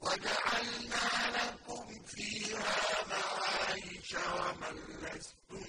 وَجَعَلْنَا لَكُمْ فِيهَا مَعَايِشَ وَمَن لَّسْتُمْ